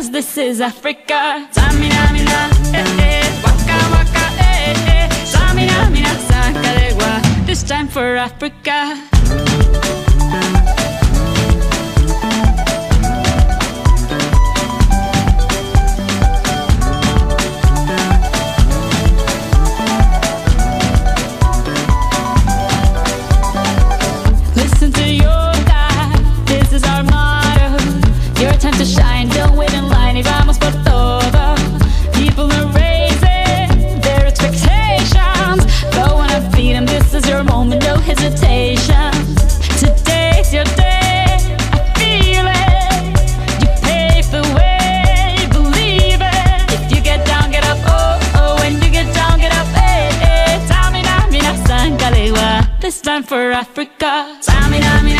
Cause this is Africa. Tsamina, mina, eh eh, waka waka, eh eh. Tsamina, mina, zangalewa, this time for Africa. Listen to your this is our motto. Your time to shine, no hesitation. Today's your day, I feel it. You pave the way, believe it. If you get down, get up, oh, oh. When you get down, get up. Tsamina, mina, zangalewa. This time for Africa. Tsamina, mina,